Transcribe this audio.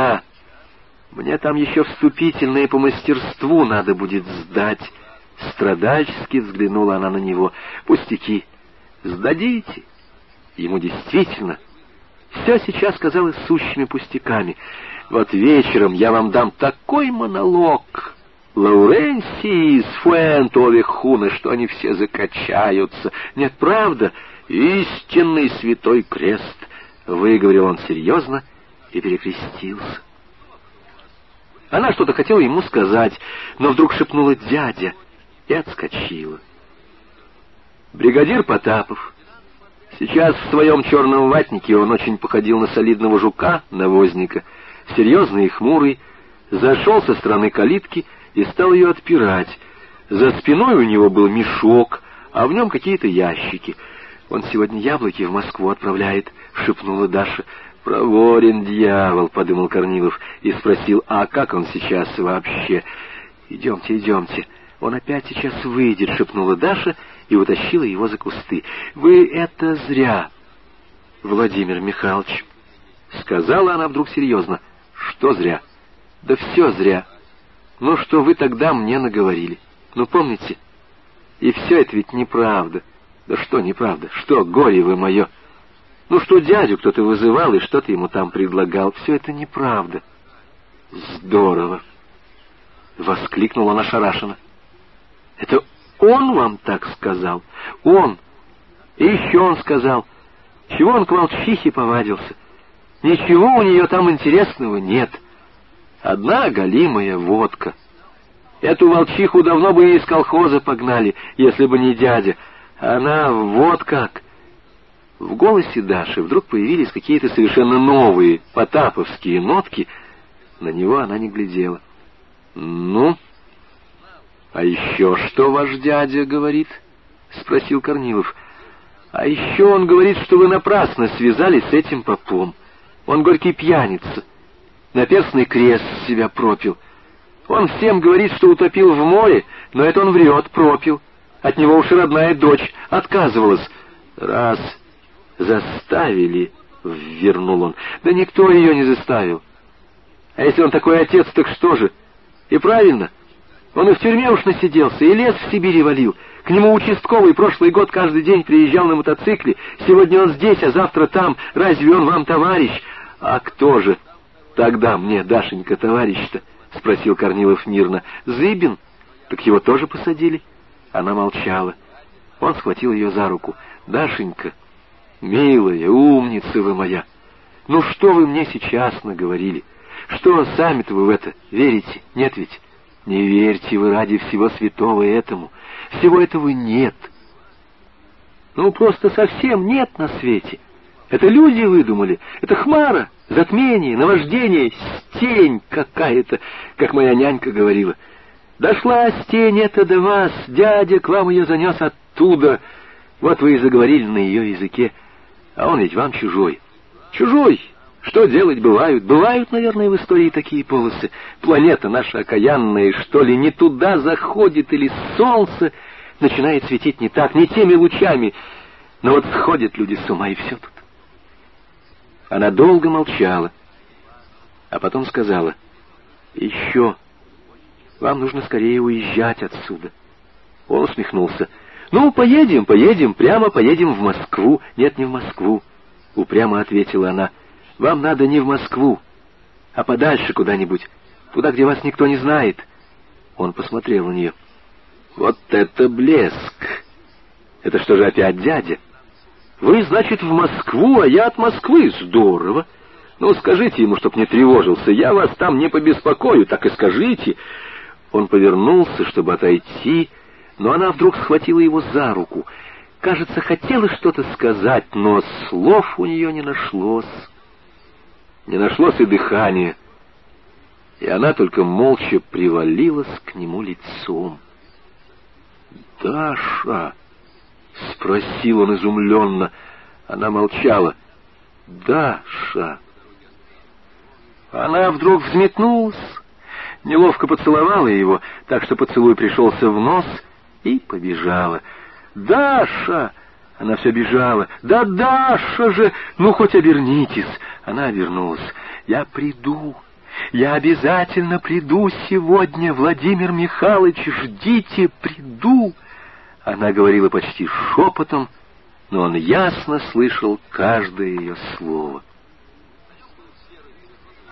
Да, мне там еще вступительные по мастерству надо будет сдать. Страдальчески взглянула она на него. Пустяки. Сдадите. Ему действительно все сейчас казалось сущими пустяками. Вот вечером я вам дам такой монолог. Лауренсии из Фуэнто-Вехуна, что они все закачаются. Нет, правда, истинный святой крест, — выговорил он серьезно и перекрестился. Она что-то хотела ему сказать, но вдруг шепнула «дядя» и отскочила. Бригадир Потапов. Сейчас в своем черном ватнике он очень походил на солидного жука, навозника, серьезный и хмурый, зашел со стороны калитки и стал ее отпирать. За спиной у него был мешок, а в нем какие-то ящики. «Он сегодня яблоки в Москву отправляет», — шепнула Даша. «Проворен дьявол», — подумал Корнилов и спросил, «а как он сейчас вообще?» «Идемте, идемте, он опять сейчас выйдет», — шепнула Даша и утащила его за кусты. «Вы это зря, Владимир Михайлович», — сказала она вдруг серьезно. «Что зря?» «Да все зря. Ну, что вы тогда мне наговорили. Ну, помните? И все это ведь неправда. Да что неправда? Что, горе вы мое?» Ну, что дядю кто-то вызывал и что-то ему там предлагал. Все это неправда. Здорово. Воскликнула она шарашина. Это он вам так сказал? Он. И еще он сказал. Чего он к волчихе повадился? Ничего у нее там интересного нет. Одна голимая водка. Эту волчиху давно бы из колхоза погнали, если бы не дядя. Она вот как в голосе Даши вдруг появились какие-то совершенно новые потаповские нотки. На него она не глядела. «Ну, а еще что ваш дядя говорит?» — спросил Корнилов. «А еще он говорит, что вы напрасно связались с этим попом. Он горький пьяница. На перстный крест себя пропил. Он всем говорит, что утопил в море, но это он врет, пропил. От него уж и родная дочь отказывалась. Раз «Заставили», — вернул он. «Да никто ее не заставил. А если он такой отец, так что же? И правильно. Он и в тюрьме уж насиделся, и лес в Сибири валил. К нему участковый прошлый год каждый день приезжал на мотоцикле. Сегодня он здесь, а завтра там. Разве он вам товарищ? А кто же тогда мне, Дашенька, товарищ-то?» — спросил Корнилов мирно. «Зыбин? Так его тоже посадили?» Она молчала. Он схватил ее за руку. «Дашенька, Милая, умница вы моя! Ну что вы мне сейчас наговорили? Что сами-то вы в это верите? Нет ведь? Не верьте вы ради всего святого этому. Всего этого нет. Ну, просто совсем нет на свете. Это люди выдумали. Это хмара, затмение, наваждение, стень какая-то, как моя нянька говорила. Дошла стень эта до вас, дядя к вам ее занес оттуда. Вот вы и заговорили на ее языке. А он ведь вам чужой. Чужой! Что делать бывают? Бывают, наверное, в истории такие полосы. Планета наша окаянная, что ли, не туда заходит, или солнце начинает светить не так, не теми лучами. Но вот сходят люди с ума, и все тут. Она долго молчала, а потом сказала, «Еще, вам нужно скорее уезжать отсюда». Он усмехнулся. «Ну, поедем, поедем, прямо поедем в Москву». «Нет, не в Москву», — упрямо ответила она. «Вам надо не в Москву, а подальше куда-нибудь, туда, где вас никто не знает». Он посмотрел на нее. «Вот это блеск! Это что же опять дядя? Вы, значит, в Москву, а я от Москвы. Здорово! Ну, скажите ему, чтоб не тревожился, я вас там не побеспокою, так и скажите». Он повернулся, чтобы отойти, — но она вдруг схватила его за руку. Кажется, хотела что-то сказать, но слов у нее не нашлось. Не нашлось и дыхания, и она только молча привалилась к нему лицом. «Даша!» — спросил он изумленно. Она молчала. «Даша!» Она вдруг взметнулась, неловко поцеловала его, так что поцелуй пришелся в нос — и побежала. «Даша!» Она все бежала. «Да Даша же! Ну, хоть обернитесь!» Она обернулась. «Я приду, Я обязательно приду сегодня, Владимир Михайлович, ждите, приду!» Она говорила почти шепотом, но он ясно слышал каждое ее слово.